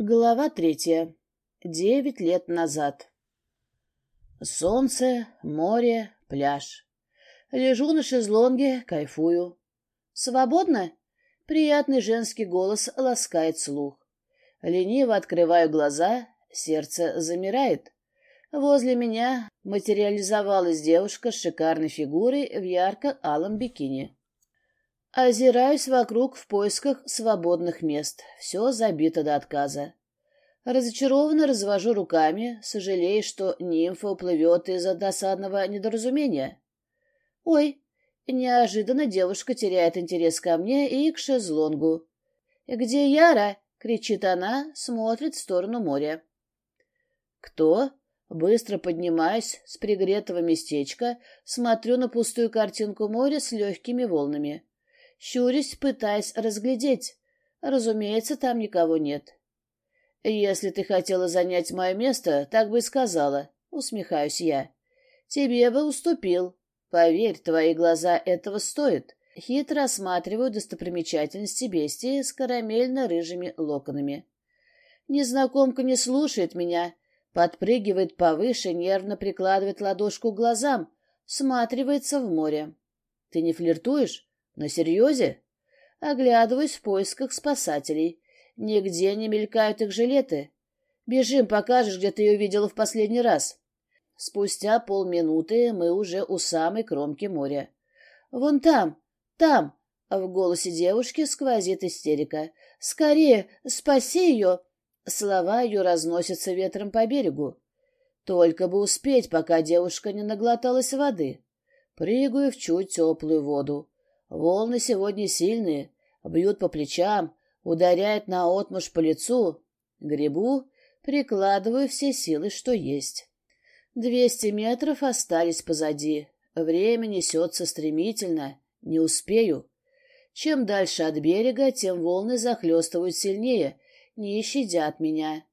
Глава третья. Девять лет назад. Солнце, море, пляж. Лежу на шезлонге, кайфую. Свободно? Приятный женский голос ласкает слух. Лениво открываю глаза, сердце замирает. Возле меня материализовалась девушка с шикарной фигурой в ярко-алом бикини. Озираюсь вокруг в поисках свободных мест. Все забито до отказа. Разочарованно развожу руками, сожалея, что нимфа уплывет из-за досадного недоразумения. Ой, неожиданно девушка теряет интерес ко мне и к шезлонгу. «Где Яра?» — кричит она, смотрит в сторону моря. «Кто?» Быстро поднимаюсь с пригретого местечка, смотрю на пустую картинку моря с легкими волнами щурясь, пытаясь разглядеть. Разумеется, там никого нет. «Если ты хотела занять мое место, так бы и сказала», — усмехаюсь я. «Тебе бы уступил. Поверь, твои глаза этого стоят». Хитро осматриваю достопримечательности бестии с карамельно-рыжими локонами. Незнакомка не слушает меня, подпрыгивает повыше, нервно прикладывает ладошку к глазам, сматривается в море. «Ты не флиртуешь?» На серьезе? Оглядываюсь в поисках спасателей. Нигде не мелькают их жилеты. Бежим, покажешь, где ты ее видела в последний раз. Спустя полминуты мы уже у самой кромки моря. Вон там, там, в голосе девушки сквозит истерика. Скорее, спаси ее. Слова ее разносятся ветром по берегу. Только бы успеть, пока девушка не наглоталась воды. Прыгаю в чуть теплую воду. Волны сегодня сильные, бьют по плечам, ударяют наотмашь по лицу. Гребу, прикладываю все силы, что есть. Двести метров остались позади. Время несется стремительно. Не успею. Чем дальше от берега, тем волны захлестывают сильнее, не щадят меня.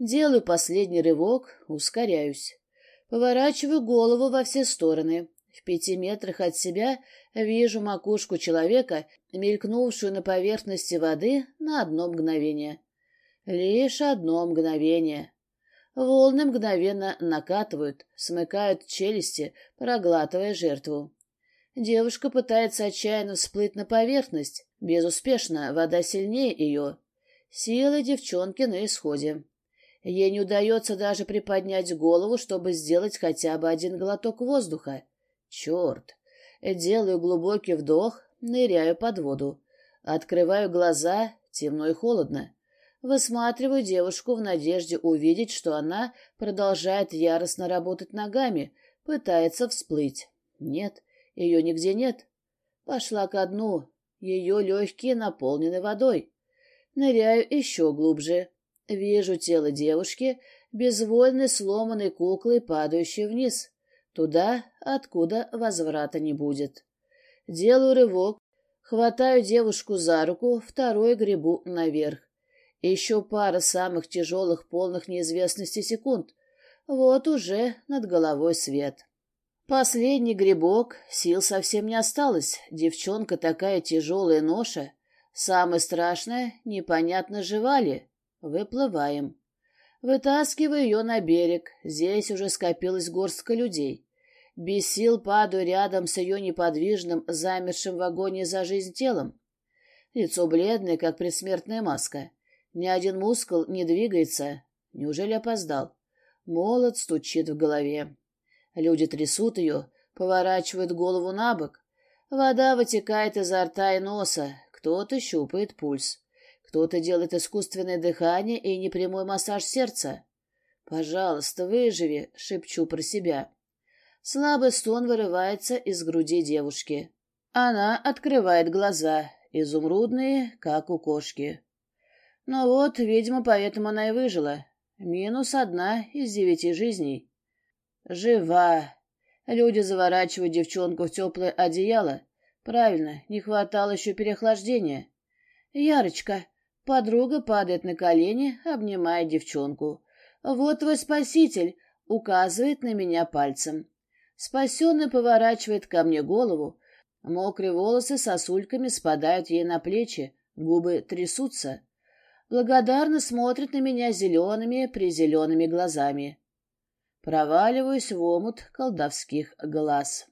Делаю последний рывок, ускоряюсь. Поворачиваю голову во все стороны. В пяти метрах от себя вижу макушку человека, мелькнувшую на поверхности воды на одно мгновение. Лишь одно мгновение. Волны мгновенно накатывают, смыкают челюсти, проглатывая жертву. Девушка пытается отчаянно всплыть на поверхность. Безуспешно, вода сильнее ее. Силы девчонки на исходе. Ей не удается даже приподнять голову, чтобы сделать хотя бы один глоток воздуха. Черт! Делаю глубокий вдох, ныряю под воду. Открываю глаза, темно и холодно. Высматриваю девушку в надежде увидеть, что она продолжает яростно работать ногами, пытается всплыть. Нет, ее нигде нет. Пошла ко дну. Ее легкие наполнены водой. Ныряю еще глубже. Вижу тело девушки, безвольной сломанной куклой, падающей вниз. Туда, откуда возврата не будет. Делаю рывок, хватаю девушку за руку, второй грибу наверх. Еще пара самых тяжелых, полных неизвестности секунд. Вот уже над головой свет. Последний грибок, сил совсем не осталось. Девчонка такая тяжелая ноша. Самое страшное, непонятно, жива ли. Выплываем. Вытаскиваю ее на берег. Здесь уже скопилась горстка людей. Без сил падаю рядом с ее неподвижным, замершим в агонии за жизнь телом. Лицо бледное, как предсмертная маска. Ни один мускул не двигается. Неужели опоздал? Молот стучит в голове. Люди трясут ее, поворачивают голову на бок. Вода вытекает изо рта и носа. Кто-то щупает пульс. Кто-то делает искусственное дыхание и непрямой массаж сердца. «Пожалуйста, выживи», — шепчу про себя. Слабый стон вырывается из груди девушки. Она открывает глаза, изумрудные, как у кошки. Но вот, видимо, поэтому она и выжила. Минус одна из девяти жизней. Жива. Люди заворачивают девчонку в теплое одеяло. Правильно, не хватало еще переохлаждения. Ярочка. Подруга падает на колени, обнимая девчонку. Вот твой спаситель, указывает на меня пальцем. Спасенный поворачивает ко мне голову. Мокрые волосы сосульками спадают ей на плечи, губы трясутся. благодарно смотрит на меня зелеными-призелеными глазами. Проваливаюсь в омут колдовских глаз.